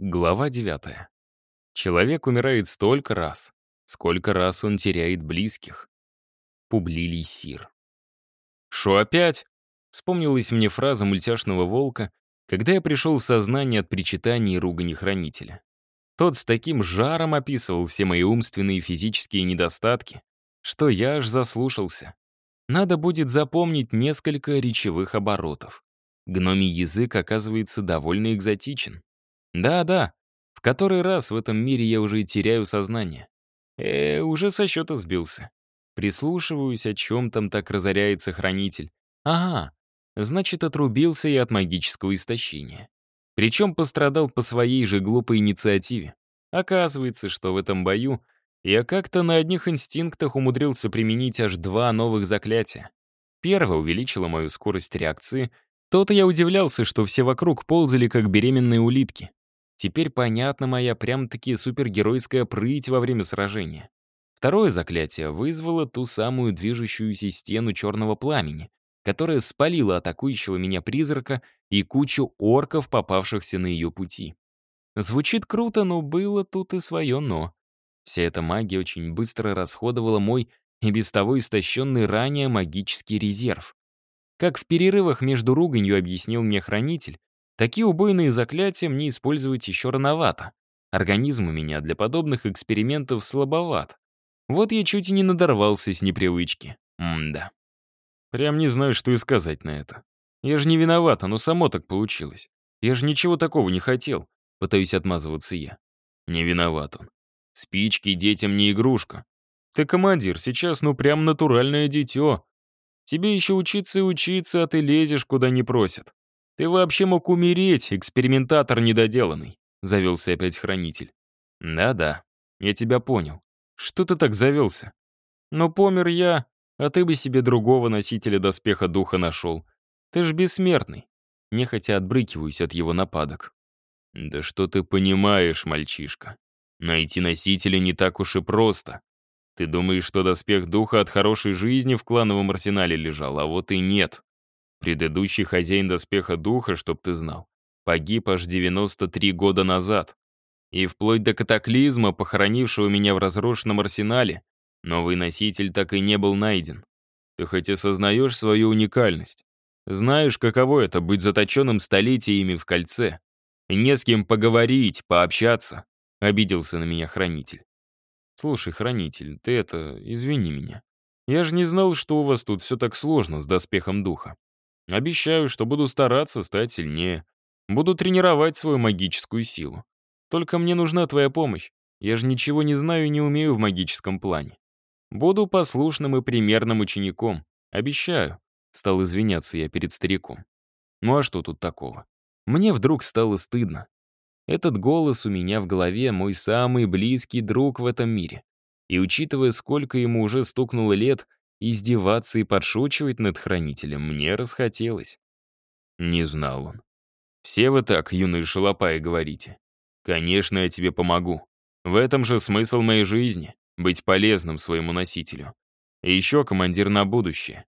Глава 9. Человек умирает столько раз, сколько раз он теряет близких. Публилий Сир. «Шо опять?» — вспомнилась мне фраза мультяшного волка, когда я пришел в сознание от причитаний и ругани хранителя. Тот с таким жаром описывал все мои умственные и физические недостатки, что я аж заслушался. Надо будет запомнить несколько речевых оборотов. Гномий язык оказывается довольно экзотичен. Да-да, в который раз в этом мире я уже теряю сознание. Э, уже со счета сбился. Прислушиваюсь, о чем там так разоряется хранитель. Ага, значит, отрубился я от магического истощения. Причем пострадал по своей же глупой инициативе. Оказывается, что в этом бою я как-то на одних инстинктах умудрился применить аж два новых заклятия. Первое увеличило мою скорость реакции. То-то я удивлялся, что все вокруг ползали, как беременные улитки. Теперь понятна моя прям-таки супергеройская прыть во время сражения. Второе заклятие вызвало ту самую движущуюся стену черного пламени, которая спалила атакующего меня призрака и кучу орков, попавшихся на ее пути. Звучит круто, но было тут и свое «но». Вся эта магия очень быстро расходовала мой и без того истощенный ранее магический резерв. Как в перерывах между руганью объяснил мне хранитель, Такие убойные заклятия мне использовать еще рановато. Организм у меня для подобных экспериментов слабоват. Вот я чуть и не надорвался с непривычки. М-да. Прям не знаю, что и сказать на это. Я же не виноват, но само так получилось. Я же ничего такого не хотел. Пытаюсь отмазываться я. Не виноват он. Спички детям не игрушка. Ты командир, сейчас ну прям натуральное дитё. Тебе еще учиться и учиться, а ты лезешь, куда не просят. «Ты вообще мог умереть, экспериментатор недоделанный», — завелся опять хранитель. «Да-да, я тебя понял. Что ты так завелся? Но помер я, а ты бы себе другого носителя доспеха духа нашел. Ты ж бессмертный». Нехотя отбрыкиваюсь от его нападок. «Да что ты понимаешь, мальчишка? Найти носителя не так уж и просто. Ты думаешь, что доспех духа от хорошей жизни в клановом арсенале лежал, а вот и нет. Предыдущий хозяин доспеха духа, чтоб ты знал, погиб аж 93 года назад. И вплоть до катаклизма, похоронившего меня в разрушенном арсенале, новый носитель так и не был найден. Ты хоть осознаешь свою уникальность? Знаешь, каково это быть заточенным столетиями в кольце? Не с кем поговорить, пообщаться. Обиделся на меня хранитель. Слушай, хранитель, ты это, извини меня. Я же не знал, что у вас тут все так сложно с доспехом духа. Обещаю, что буду стараться стать сильнее. Буду тренировать свою магическую силу. Только мне нужна твоя помощь. Я же ничего не знаю и не умею в магическом плане. Буду послушным и примерным учеником. Обещаю. Стал извиняться я перед стариком. Ну а что тут такого? Мне вдруг стало стыдно. Этот голос у меня в голове мой самый близкий друг в этом мире. И учитывая, сколько ему уже стукнуло лет, Издеваться и подшучивать над хранителем мне расхотелось. Не знал он. Все вы так, юные шалопаи, говорите. Конечно, я тебе помогу. В этом же смысл моей жизни — быть полезным своему носителю. И еще командир на будущее.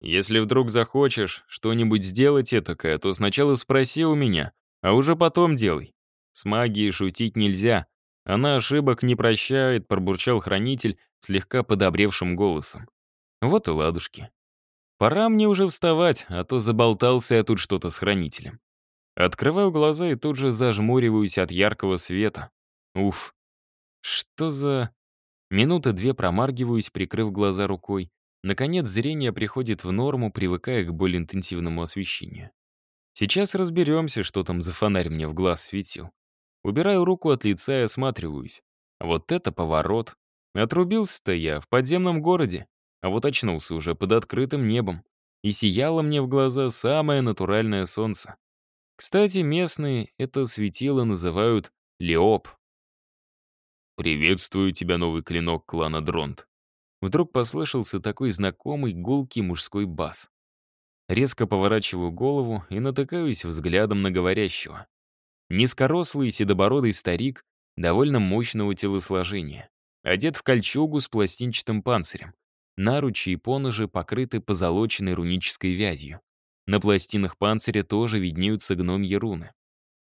Если вдруг захочешь что-нибудь сделать этакое, то сначала спроси у меня, а уже потом делай. С магией шутить нельзя. Она ошибок не прощает, пробурчал хранитель слегка подобревшим голосом. Вот и ладушки. Пора мне уже вставать, а то заболтался я тут что-то с хранителем. Открываю глаза и тут же зажмуриваюсь от яркого света. Уф. Что за... Минуты две промаргиваюсь, прикрыв глаза рукой. Наконец зрение приходит в норму, привыкая к более интенсивному освещению. Сейчас разберемся, что там за фонарь мне в глаз светил. Убираю руку от лица и осматриваюсь. Вот это поворот. Отрубился-то я в подземном городе а вот очнулся уже под открытым небом, и сияло мне в глаза самое натуральное солнце. Кстати, местные это светило называют Леоп. «Приветствую тебя, новый клинок клана Дронт». Вдруг послышался такой знакомый гулкий мужской бас. Резко поворачиваю голову и натыкаюсь взглядом на говорящего. Низкорослый седобородый старик довольно мощного телосложения, одет в кольчугу с пластинчатым панцирем, Наручи и поножи покрыты позолоченной рунической вязью. На пластинах панциря тоже виднеются гномьи руны.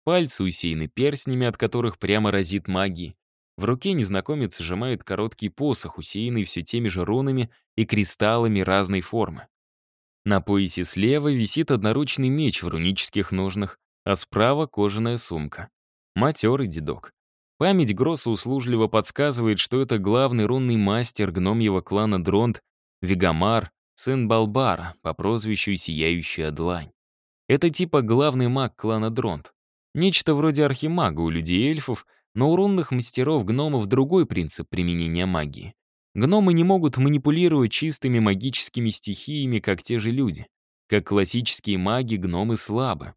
Пальцы усеяны перстнями, от которых прямо разит магией. В руке незнакомец сжимает короткий посох, усеянный все теми же рунами и кристаллами разной формы. На поясе слева висит одноручный меч в рунических ножнах, а справа кожаная сумка. Матерый дедок. Память Гросса услужливо подсказывает, что это главный рунный мастер гномьего клана Дронт, Вегамар, сын Балбара, по прозвищу Сияющая Длань. Это типа главный маг клана Дронт. Нечто вроде архимага у людей-эльфов, но у рунных мастеров-гномов другой принцип применения магии. Гномы не могут манипулировать чистыми магическими стихиями, как те же люди. Как классические маги, гномы слабы.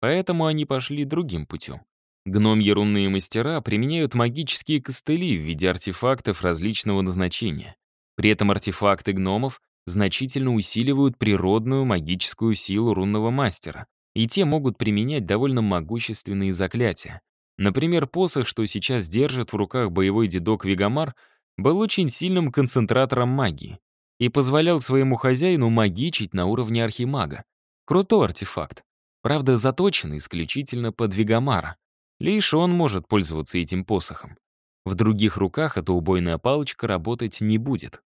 Поэтому они пошли другим путем. Гномьи рунные мастера применяют магические костыли в виде артефактов различного назначения. При этом артефакты гномов значительно усиливают природную магическую силу рунного мастера, и те могут применять довольно могущественные заклятия. Например, посох, что сейчас держит в руках боевой дедок Вегамар, был очень сильным концентратором магии и позволял своему хозяину магичить на уровне архимага. Крутой артефакт. Правда, заточенный исключительно под Вегамара. Лишь он может пользоваться этим посохом. В других руках эта убойная палочка работать не будет.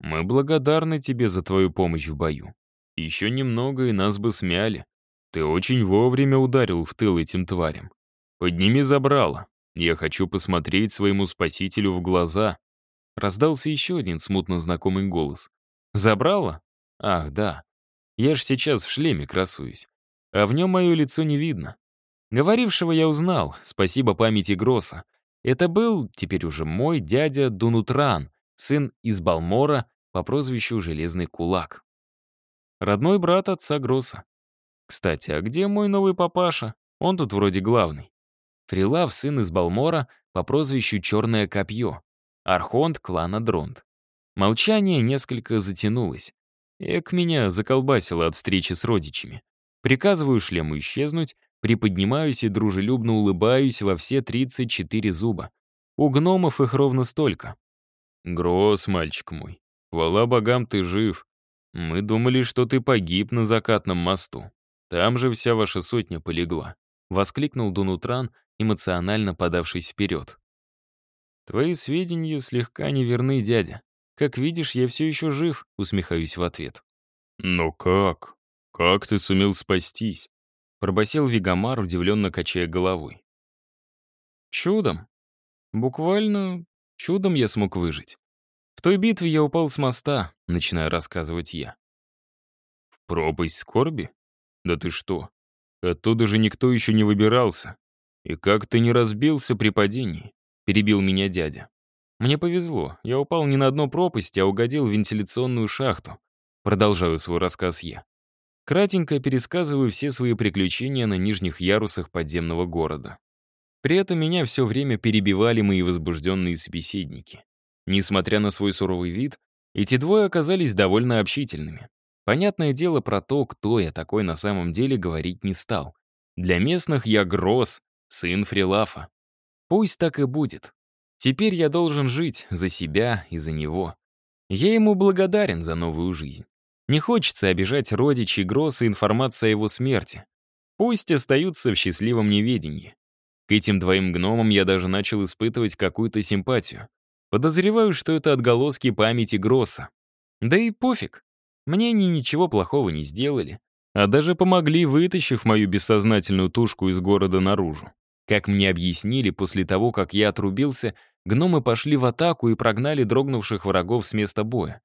Мы благодарны тебе за твою помощь в бою. Еще немного, и нас бы смяли. Ты очень вовремя ударил в тыл этим тварям. Подними забрало. Я хочу посмотреть своему спасителю в глаза. Раздался еще один смутно знакомый голос. Забрало? Ах, да. Я ж сейчас в шлеме красуюсь. А в нем мое лицо не видно. Говорившего я узнал, спасибо памяти Гросса. Это был, теперь уже мой дядя Дунутран, сын из Балмора по прозвищу Железный Кулак. Родной брат отца Гросса. Кстати, а где мой новый папаша? Он тут вроде главный. Фрилав, сын из Балмора по прозвищу Черное Копье. Архонт клана Дронт. Молчание несколько затянулось. Эк меня заколбасило от встречи с родичами. Приказываю шлему исчезнуть, Приподнимаюсь и дружелюбно улыбаюсь во все 34 зуба. У гномов их ровно столько. «Гроз, мальчик мой, хвала богам, ты жив. Мы думали, что ты погиб на закатном мосту. Там же вся ваша сотня полегла», — воскликнул Дунутран, эмоционально подавшись вперед. «Твои сведения слегка неверны, дядя. Как видишь, я все еще жив», — усмехаюсь в ответ. «Но как? Как ты сумел спастись? Пробасил Вигамар, удивленно качая головой. Чудом. Буквально чудом я смог выжить. В той битве я упал с моста, начинаю рассказывать я. В пропасть скорби? Да ты что? Оттуда же никто еще не выбирался. И как ты не разбился при падении? Перебил меня дядя. Мне повезло, я упал не на дно пропасти, а угодил в вентиляционную шахту. Продолжаю свой рассказ я. Кратенько пересказываю все свои приключения на нижних ярусах подземного города. При этом меня все время перебивали мои возбужденные собеседники. Несмотря на свой суровый вид, эти двое оказались довольно общительными. Понятное дело про то, кто я такой на самом деле, говорить не стал. Для местных я Гросс, сын Фрилафа. Пусть так и будет. Теперь я должен жить за себя и за него. Я ему благодарен за новую жизнь. Не хочется обижать родичей Гросса информация о его смерти. Пусть остаются в счастливом неведении. К этим двоим гномам я даже начал испытывать какую-то симпатию. Подозреваю, что это отголоски памяти Гросса. Да и пофиг. Мне они ничего плохого не сделали, а даже помогли, вытащив мою бессознательную тушку из города наружу. Как мне объяснили, после того, как я отрубился, гномы пошли в атаку и прогнали дрогнувших врагов с места боя.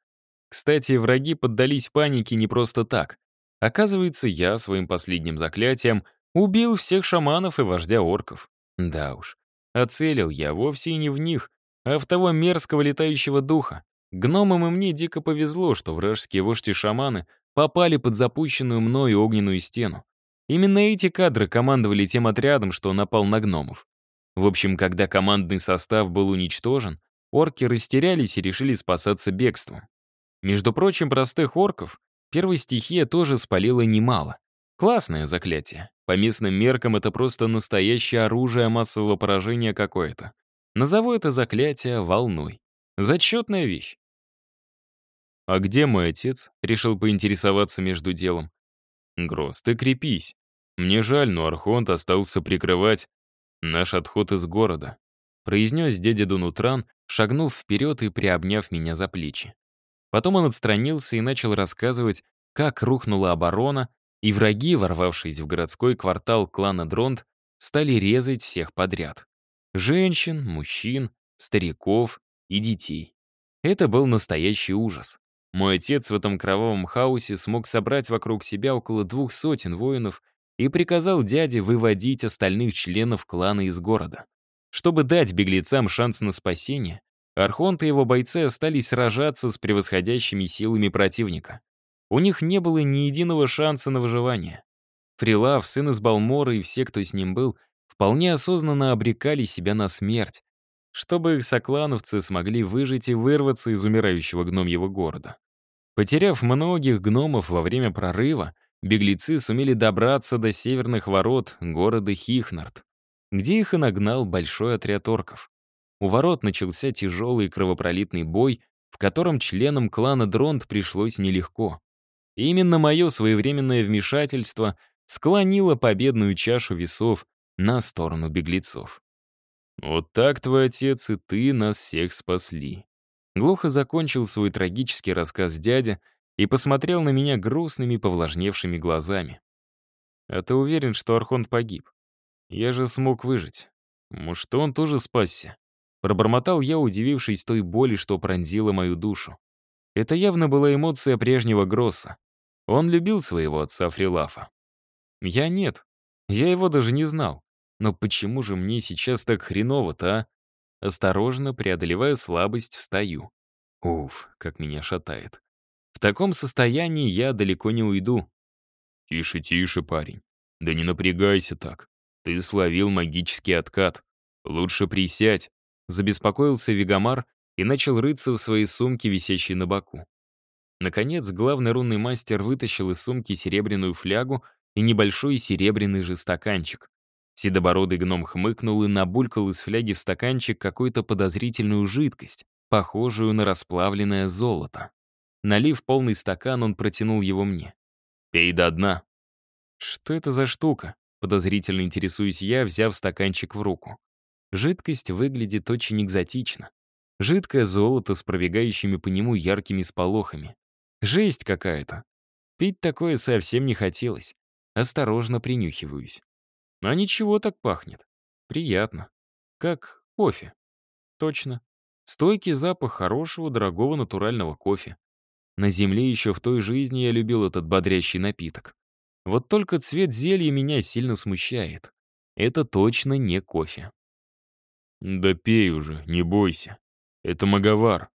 Кстати, враги поддались панике не просто так. Оказывается, я своим последним заклятием убил всех шаманов и вождя орков. Да уж. Оцелил я вовсе и не в них, а в того мерзкого летающего духа. Гномам и мне дико повезло, что вражеские вожди шаманы попали под запущенную мною огненную стену. Именно эти кадры командовали тем отрядом, что напал на гномов. В общем, когда командный состав был уничтожен, орки растерялись и решили спасаться бегством. Между прочим, простых орков первая стихия тоже спалила немало. Классное заклятие. По местным меркам это просто настоящее оружие массового поражения какое-то. Назову это заклятие волной. Зачетная вещь. «А где мой отец?» — решил поинтересоваться между делом. «Гроз, ты крепись. Мне жаль, но Архонт остался прикрывать наш отход из города», произнес дядя Дунутран, шагнув вперед и приобняв меня за плечи. Потом он отстранился и начал рассказывать, как рухнула оборона, и враги, ворвавшись в городской квартал клана Дронт, стали резать всех подряд. Женщин, мужчин, стариков и детей. Это был настоящий ужас. Мой отец в этом кровавом хаосе смог собрать вокруг себя около двух сотен воинов и приказал дяде выводить остальных членов клана из города. Чтобы дать беглецам шанс на спасение, Архонт и его бойцы остались сражаться с превосходящими силами противника. У них не было ни единого шанса на выживание. Фрилав, сын из Балмора и все, кто с ним был, вполне осознанно обрекали себя на смерть, чтобы их соклановцы смогли выжить и вырваться из умирающего гномьего города. Потеряв многих гномов во время прорыва, беглецы сумели добраться до северных ворот города Хихнард, где их и нагнал большой отряд орков. У ворот начался тяжелый кровопролитный бой, в котором членам клана Дронт пришлось нелегко. И именно мое своевременное вмешательство склонило победную чашу весов на сторону беглецов. «Вот так твой отец и ты нас всех спасли». Глухо закончил свой трагический рассказ дядя и посмотрел на меня грустными, повлажневшими глазами. «А ты уверен, что Архонт погиб? Я же смог выжить. Может, он тоже спасся?» Пробормотал я, удивившись той боли, что пронзила мою душу. Это явно была эмоция прежнего Гросса. Он любил своего отца Фрилафа. Я нет. Я его даже не знал. Но почему же мне сейчас так хреново-то, а? Осторожно, преодолевая слабость, встаю. Уф, как меня шатает. В таком состоянии я далеко не уйду. Тише, тише, парень. Да не напрягайся так. Ты словил магический откат. Лучше присядь. Забеспокоился Вигамар и начал рыться в своей сумке, висящей на боку. Наконец, главный рунный мастер вытащил из сумки серебряную флягу и небольшой серебряный же стаканчик. Седобородый гном хмыкнул и набулькал из фляги в стаканчик какую-то подозрительную жидкость, похожую на расплавленное золото. Налив полный стакан, он протянул его мне. «Пей до дна». «Что это за штука?» Подозрительно интересуюсь я, взяв стаканчик в руку. Жидкость выглядит очень экзотично. Жидкое золото с пробегающими по нему яркими сполохами. Жесть какая-то. Пить такое совсем не хотелось. Осторожно принюхиваюсь. А ничего так пахнет. Приятно. Как кофе. Точно. Стойкий запах хорошего, дорогого натурального кофе. На земле еще в той жизни я любил этот бодрящий напиток. Вот только цвет зелья меня сильно смущает. Это точно не кофе. «Да пей уже, не бойся. Это маговар.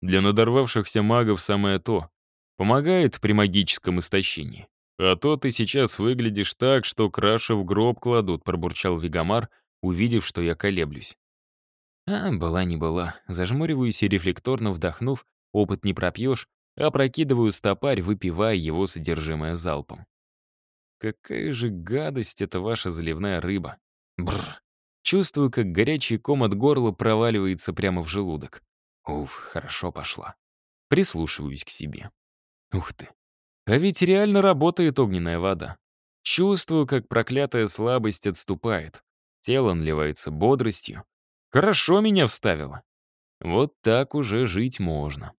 Для надорвавшихся магов самое то. Помогает при магическом истощении. «А то ты сейчас выглядишь так, что краши в гроб кладут», — пробурчал Вигамар, увидев, что я колеблюсь. А, была не была. Зажмуриваюсь и рефлекторно вдохнув, опыт не пропьешь, опрокидываю стопарь, выпивая его содержимое залпом. Какая же гадость эта ваша заливная рыба. Бррр. Чувствую, как горячий ком от горла проваливается прямо в желудок. Уф, хорошо пошла. Прислушиваюсь к себе. Ух ты. А ведь реально работает огненная вода. Чувствую, как проклятая слабость отступает. Тело наливается бодростью. Хорошо меня вставило. Вот так уже жить можно.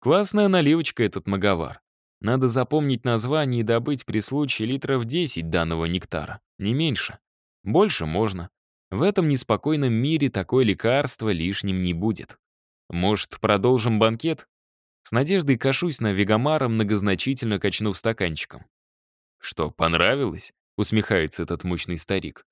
Классная наливочка этот маговар. Надо запомнить название и добыть при случае литров 10 данного нектара. Не меньше. Больше можно. В этом неспокойном мире такое лекарство лишним не будет. Может, продолжим банкет? С надеждой кашусь на Вегамара, многозначительно качнув стаканчиком. «Что, понравилось?» — усмехается этот мощный старик.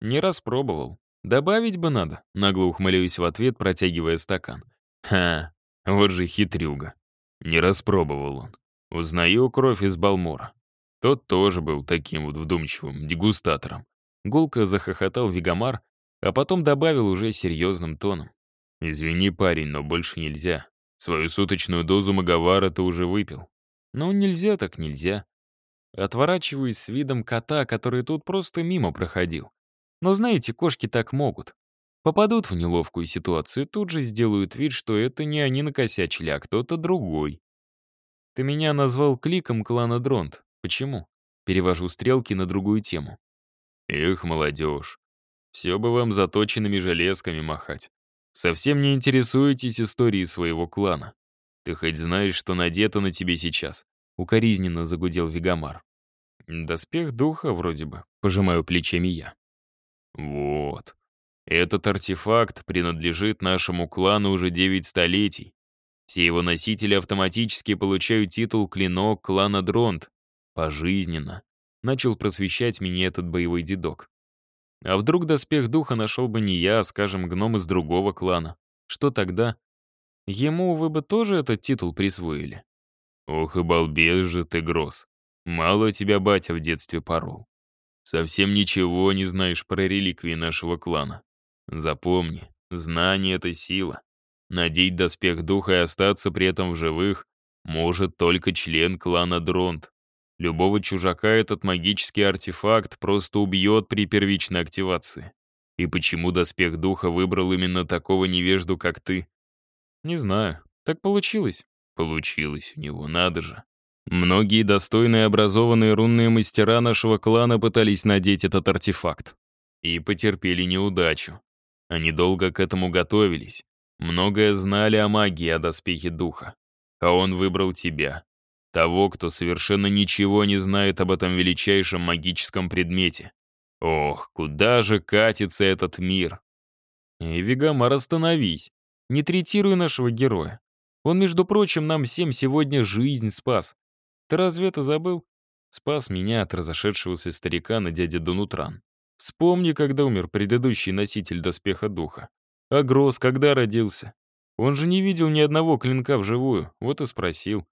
«Не распробовал. Добавить бы надо», — нагло ухмыляюсь в ответ, протягивая стакан. «Ха, вот же хитрюга. Не распробовал он. Узнаю кровь из Балмора. Тот тоже был таким вот вдумчивым дегустатором». Гулко захохотал Вигамар, а потом добавил уже серьезным тоном. «Извини, парень, но больше нельзя. Свою суточную дозу маговара ты уже выпил. Ну, нельзя так нельзя. Отворачиваюсь с видом кота, который тут просто мимо проходил. Но знаете, кошки так могут. Попадут в неловкую ситуацию, тут же сделают вид, что это не они накосячили, а кто-то другой. Ты меня назвал кликом клана Дронт. Почему? Перевожу стрелки на другую тему. Эх, молодежь. Все бы вам заточенными железками махать. Совсем не интересуетесь историей своего клана. Ты хоть знаешь, что надето на тебе сейчас? Укоризненно загудел Вигамар. Доспех духа вроде бы, пожимаю плечами я. Вот. Этот артефакт принадлежит нашему клану уже девять столетий. Все его носители автоматически получают титул «Клинок клана Дронт». Пожизненно. Начал просвещать меня этот боевой дедок. А вдруг доспех духа нашел бы не я, а, скажем, гном из другого клана? Что тогда? Ему вы бы тоже этот титул присвоили? Ох и балбес же ты, Гроз. Мало тебя батя в детстве порол. Совсем ничего не знаешь про реликвии нашего клана. Запомни, знание — это сила. Надеть доспех духа и остаться при этом в живых может только член клана Дронт. Любого чужака этот магический артефакт просто убьет при первичной активации. И почему доспех духа выбрал именно такого невежду, как ты? Не знаю. Так получилось. Получилось у него, надо же. Многие достойные образованные рунные мастера нашего клана пытались надеть этот артефакт. И потерпели неудачу. Они долго к этому готовились. Многое знали о магии, о доспехе духа. А он выбрал тебя. Того, кто совершенно ничего не знает об этом величайшем магическом предмете. Ох, куда же катится этот мир? Эй, остановись. Не третируй нашего героя. Он, между прочим, нам всем сегодня жизнь спас. Ты разве это забыл? Спас меня от разошедшегося старика на дядя Донутран. Вспомни, когда умер предыдущий носитель доспеха духа. А Гроз когда родился? Он же не видел ни одного клинка вживую, вот и спросил.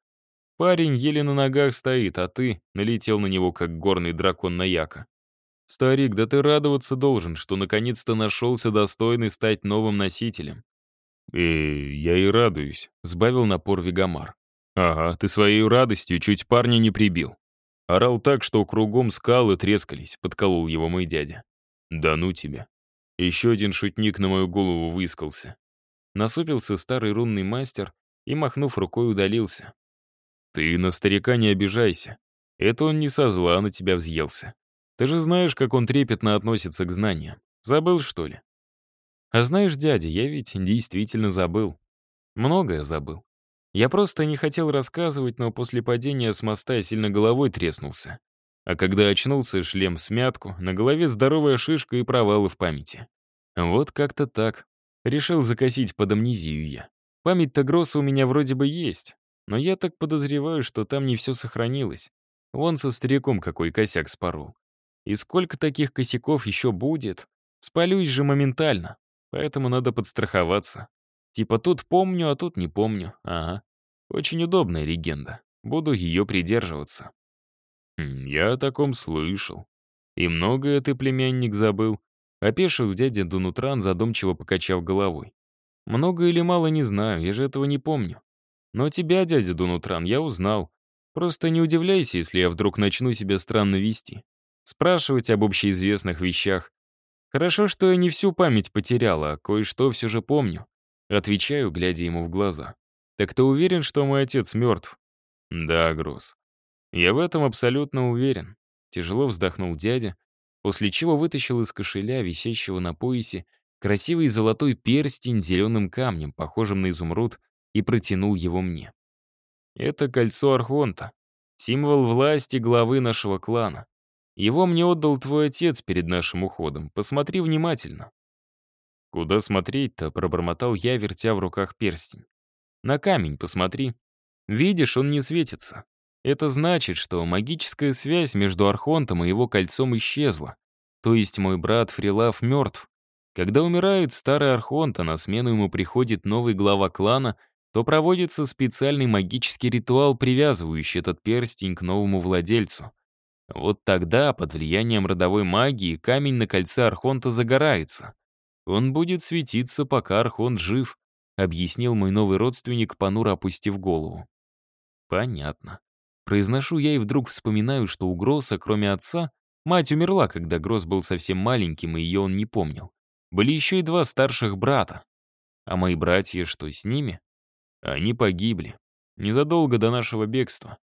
Парень еле на ногах стоит, а ты налетел на него, как горный дракон на яка. Старик, да ты радоваться должен, что наконец-то нашелся достойный стать новым носителем. «Э, я и радуюсь», — сбавил напор Вигамар. «Ага, ты своей радостью чуть парня не прибил». Орал так, что кругом скалы трескались, подколол его мой дядя. «Да ну тебя». Еще один шутник на мою голову выискался. Насупился старый рунный мастер и, махнув рукой, удалился. Ты на старика не обижайся. Это он не со зла на тебя взъелся. Ты же знаешь, как он трепетно относится к знаниям. Забыл, что ли? А знаешь, дядя, я ведь действительно забыл. Многое забыл. Я просто не хотел рассказывать, но после падения с моста я сильно головой треснулся. А когда очнулся, шлем смятку, на голове здоровая шишка и провалы в памяти. Вот как-то так. Решил закосить под амнезию я. Память-то Гросса у меня вроде бы есть, но я так подозреваю, что там не все сохранилось. Вон со стариком какой косяк спорол. И сколько таких косяков еще будет? Спалюсь же моментально. Поэтому надо подстраховаться. Типа тут помню, а тут не помню. Ага. Очень удобная легенда. Буду ее придерживаться. Я о таком слышал. И многое ты, племянник, забыл. Опешил дядя Дунутран, задумчиво покачав головой. Много или мало не знаю, я же этого не помню. Но тебя, дядя Дунутран, я узнал. Просто не удивляйся, если я вдруг начну себя странно вести. Спрашивать об общеизвестных вещах. Хорошо, что я не всю память потеряла, а кое-что все же помню. Отвечаю, глядя ему в глаза. Так ты уверен, что мой отец мертв? Да, Гросс. Я в этом абсолютно уверен. Тяжело вздохнул дядя, после чего вытащил из кошеля, висящего на поясе, красивый золотой перстень с зеленым камнем, похожим на изумруд, и протянул его мне. Это кольцо Архонта, символ власти главы нашего клана. Его мне отдал твой отец перед нашим уходом. Посмотри внимательно. Куда смотреть-то, пробормотал я, вертя в руках перстень. На камень посмотри. Видишь, он не светится. Это значит, что магическая связь между Архонтом и его кольцом исчезла. То есть мой брат Фрилав мертв. Когда умирает старый Архонт, а на смену ему приходит новый глава клана — то проводится специальный магический ритуал, привязывающий этот перстень к новому владельцу. Вот тогда, под влиянием родовой магии, камень на кольце Архонта загорается. Он будет светиться, пока Архонт жив, объяснил мой новый родственник, понуро опустив голову. Понятно. Произношу я и вдруг вспоминаю, что у Гросса, кроме отца, мать умерла, когда Гросс был совсем маленьким, и ее он не помнил. Были еще и два старших брата. А мои братья, что с ними? Они погибли. Незадолго до нашего бегства.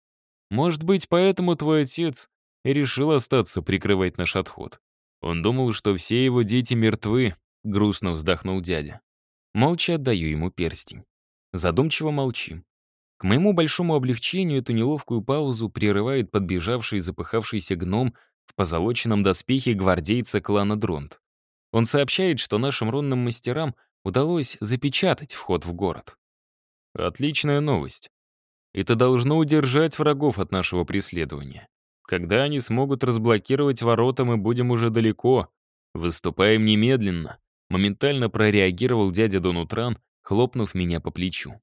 Может быть, поэтому твой отец решил остаться прикрывать наш отход. Он думал, что все его дети мертвы, грустно вздохнул дядя. Молча отдаю ему перстень. Задумчиво молчим. К моему большому облегчению эту неловкую паузу прерывает подбежавший запыхавшийся гном в позолоченном доспехе гвардейца клана Дронт. Он сообщает, что нашим рунным мастерам удалось запечатать вход в город. Отличная новость. Это должно удержать врагов от нашего преследования. Когда они смогут разблокировать ворота, мы будем уже далеко. Выступаем немедленно. Моментально прореагировал дядя Донутран, хлопнув меня по плечу.